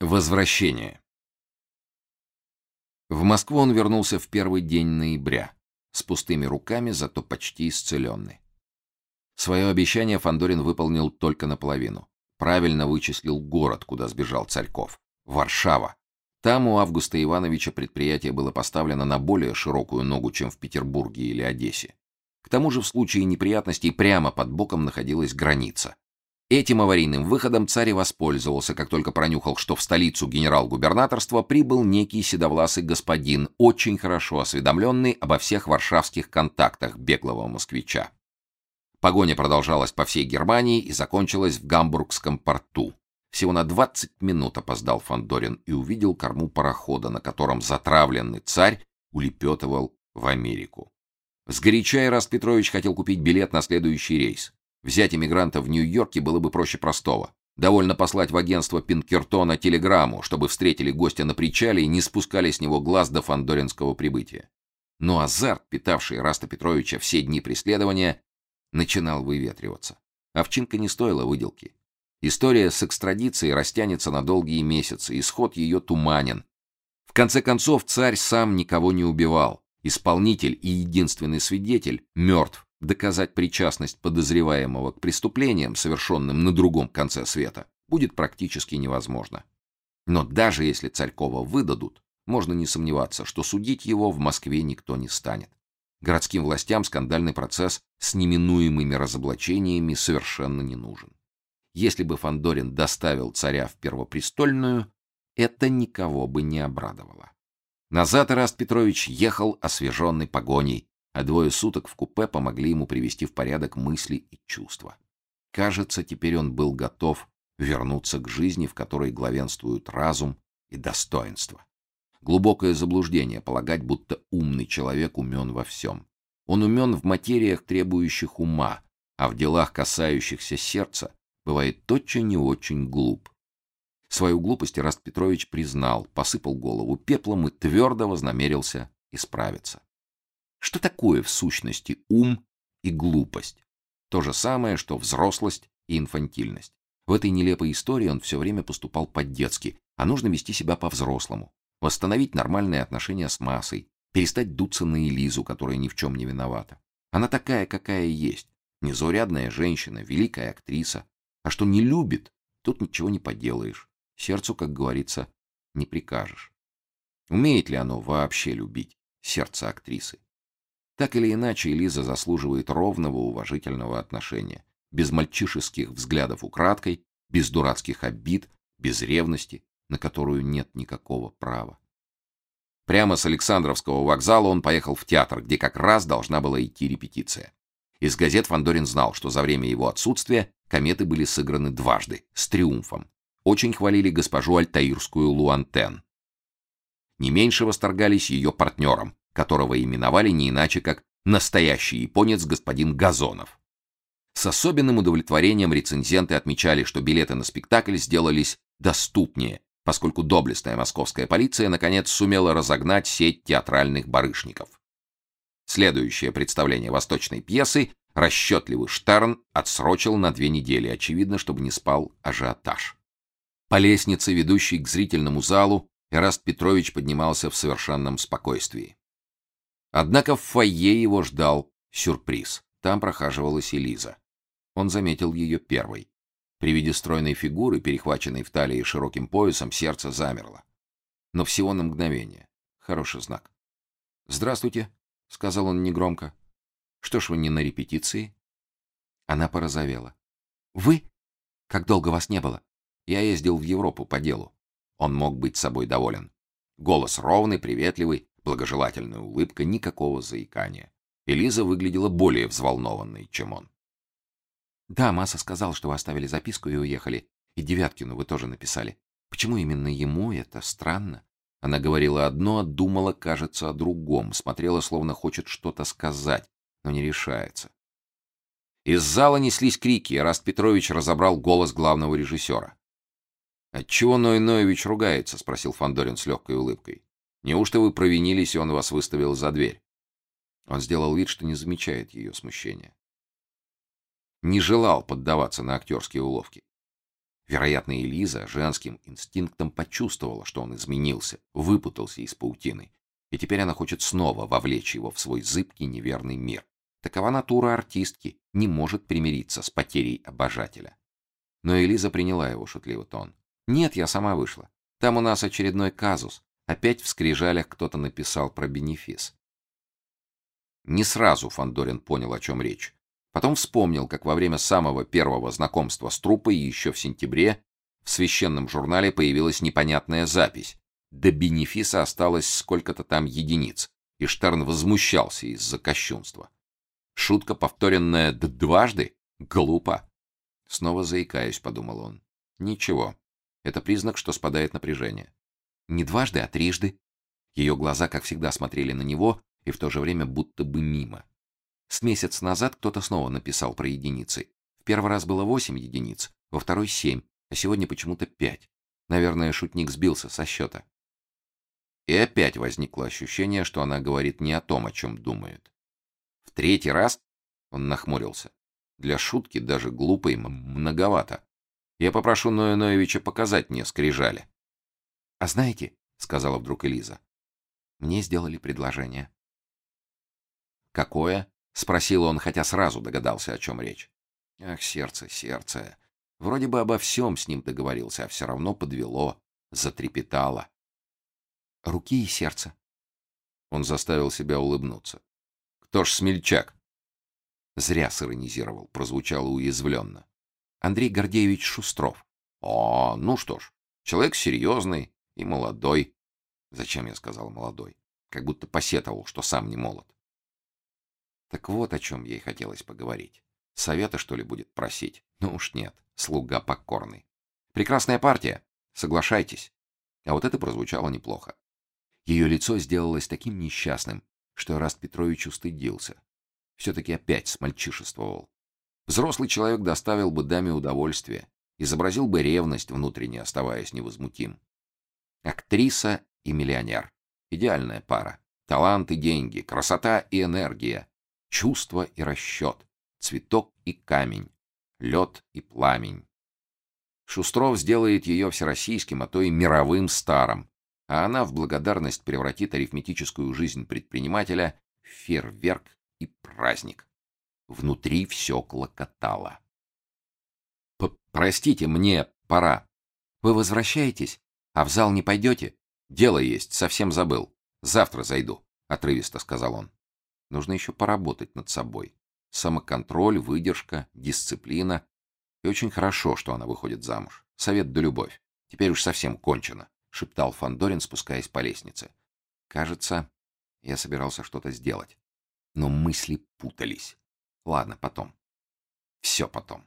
Возвращение. В Москву он вернулся в первый день ноября, с пустыми руками, зато почти исцеленный. Свое обещание Фандорин выполнил только наполовину. Правильно вычислил город, куда сбежал Царьков Варшава. Там у Августа Ивановича предприятие было поставлено на более широкую ногу, чем в Петербурге или Одессе. К тому же в случае неприятностей прямо под боком находилась граница. Этим аварийным выходом царь воспользовался, как только пронюхал, что в столицу генерал-губернаторства прибыл некий седовласый господин, очень хорошо осведомленный обо всех варшавских контактах беглого москвича. Погоня продолжалась по всей Германии и закончилась в Гамбургском порту. Всего на 20 минут опоздал Фандорин и увидел корму парохода, на котором затравленный царь улепетывал в Америку. Сгоряча Ираст Петрович хотел купить билет на следующий рейс. Взять эмигранта в Нью-Йорке было бы проще простого. Довольно послать в агентство Пинкертона телеграмму, чтобы встретили гостя на причале и не спускали с него глаз до фандоринского прибытия. Но азарт, питавший Раста Петровича все дни преследования, начинал выветриваться. Овчинка не стоила выделки. История с экстрадицией растянется на долгие месяцы, исход ее туманен. В конце концов, царь сам никого не убивал. Исполнитель и единственный свидетель мертв доказать причастность подозреваемого к преступлениям, совершенным на другом конце света, будет практически невозможно. Но даже если Царькова выдадут, можно не сомневаться, что судить его в Москве никто не станет. Городским властям скандальный процесс с неминуемыми разоблачениями совершенно не нужен. Если бы Фандорин доставил царя в Первопрестольную, это никого бы не обрадовало. Назад Ираст Петрович ехал освеженный погоней, а двое суток в купе помогли ему привести в порядок мысли и чувства. Кажется, теперь он был готов вернуться к жизни, в которой главенствуют разум и достоинство. Глубокое заблуждение полагать, будто умный человек умен во всем. Он умен в материях, требующих ума, а в делах, касающихся сердца, бывает очень и очень глуп. Свою глупость Ираст Петрович признал, посыпал голову пеплом и твердо вознамерился исправиться. Что такое в сущности ум и глупость? То же самое, что взрослость и инфантильность. В этой нелепой истории он все время поступал по-детски, а нужно вести себя по-взрослому. Восстановить нормальные отношения с массой, перестать дуться на Элизу, которая ни в чем не виновата. Она такая, какая есть. Незаурядная женщина, великая актриса. А что не любит, тут ничего не поделаешь. Сердцу, как говорится, не прикажешь. Умеет ли оно вообще любить, сердце актрисы? Так или иначе, Элиза заслуживает ровного уважительного отношения, без мальчишеских взглядов украдкой, без дурацких обид, без ревности, на которую нет никакого права. Прямо с Александровского вокзала он поехал в театр, где как раз должна была идти репетиция. Из газет Фандорин знал, что за время его отсутствия кометы были сыграны дважды, с триумфом. Очень хвалили госпожу Альтаирскую Луантен. Не меньше восторгались ее партнером, которого именовали не иначе как настоящий японец господин Газонов. С особенным удовлетворением рецензенты отмечали, что билеты на спектакль сделались доступнее, поскольку доблестная московская полиция наконец сумела разогнать сеть театральных барышников. Следующее представление восточной пьесы расчетливый Штерн отсрочил на две недели, очевидно, чтобы не спал ажиотаж. По лестнице, ведущей к зрительному залу, Эраст Петрович поднимался в совершенном спокойствии. Однако в фойе его ждал сюрприз. Там прохаживалась Элиза. Он заметил ее первой. При виде стройной фигуры, перехваченной в талии широким поясом, сердце замерло. Но всего на мгновение. Хороший знак. "Здравствуйте", сказал он негромко. "Что ж вы не на репетиции?" Она порозовела. "Вы? Как долго вас не было? Я ездил в Европу по делу". Он мог быть собой доволен. Голос ровный, приветливый, благожелательная улыбка, никакого заикания. Элиза выглядела более взволнованной, чем он. Да, Маса сказал, что вы оставили записку и уехали. И Девяткину вы тоже написали. Почему именно ему это странно? Она говорила одно, а думала, кажется, о другом, смотрела, словно хочет что-то сказать, но не решается. Из зала неслись крики, и Раст Петрович разобрал голос главного режиссера. «Отчего Ной Ноевич ругается?» — спросил Фандорин с легкой улыбкой. Неужто вы провинились, и он вас выставил за дверь? Он сделал вид, что не замечает ее смущения. Не желал поддаваться на актерские уловки. Вероятно, Элиза женским инстинктом почувствовала, что он изменился, выпутался из паутины, и теперь она хочет снова вовлечь его в свой зыбкий неверный мир. Такова натура артистки, не может примириться с потерей обожателя. Но Элиза приняла его шутливый тон. «Нет, я сама вышла. Там у нас очередной казус. Опять в скрижалях кто-то написал про бенефис». Не сразу Фандорин понял, о чем речь. Потом вспомнил, как во время самого первого знакомства с труппой еще в сентябре в священном журнале появилась непонятная запись. До бенефиса осталось сколько-то там единиц, и Штерн возмущался из-за кощунства. Шутка, повторенная дважды? Глупо. Снова заикаюсь, подумал он. Ничего. Это признак, что спадает напряжение. Не дважды, а трижды. Ее глаза, как всегда, смотрели на него и в то же время будто бы мимо. С месяц назад кто-то снова написал про единицы. В первый раз было восемь единиц, во второй семь, а сегодня почему-то пять. Наверное, шутник сбился со счета. И опять возникло ощущение, что она говорит не о том, о чем думает. В третий раз он нахмурился. Для шутки даже глупой многовато. Я попрошу Ноя Ноевича показать мне скрижали. А знаете, сказала вдруг Элиза. Мне сделали предложение. Какое? спросил он, хотя сразу догадался, о чем речь. Ах, сердце, сердце. Вроде бы обо всем с ним договорился, а все равно подвело, затрепетало. Руки и сердце. Он заставил себя улыбнуться. Кто ж смельчак? Зря сиронизировал, прозвучало уязвленно. Андрей Гордеевич Шустров. О, ну что ж, человек серьезный и молодой. Зачем я сказал молодой? Как будто посетовал, что сам не молод. Так вот о чем ей хотелось поговорить. Совета, что ли, будет просить? Ну уж нет, слуга покорный. Прекрасная партия, соглашайтесь. А вот это прозвучало неплохо. Ее лицо сделалось таким несчастным, что Раст Петрович устыдился. Все-таки опять смальчишествовал. Взрослый человек доставил бы даме удовольствие, изобразил бы ревность, внутренне оставаясь невозмутим. Актриса и миллионер. Идеальная пара. Талант и деньги, красота и энергия, чувство и расчет, цветок и камень, лед и пламень. Шустров сделает ее всероссийским, а то и мировым старом, а она в благодарность превратит арифметическую жизнь предпринимателя в фейерверк и праздник. Внутри все клокотало. «Простите, мне пора. Вы возвращаетесь? А в зал не пойдете? Дело есть, совсем забыл. Завтра зайду», — отрывисто сказал он. Нужно еще поработать над собой. Самоконтроль, выдержка, дисциплина. И очень хорошо, что она выходит замуж. Совет да любовь. Теперь уж совсем кончено, шептал Фандорин, спускаясь по лестнице. Кажется, я собирался что-то сделать, но мысли путались. Ладно, потом. Все потом.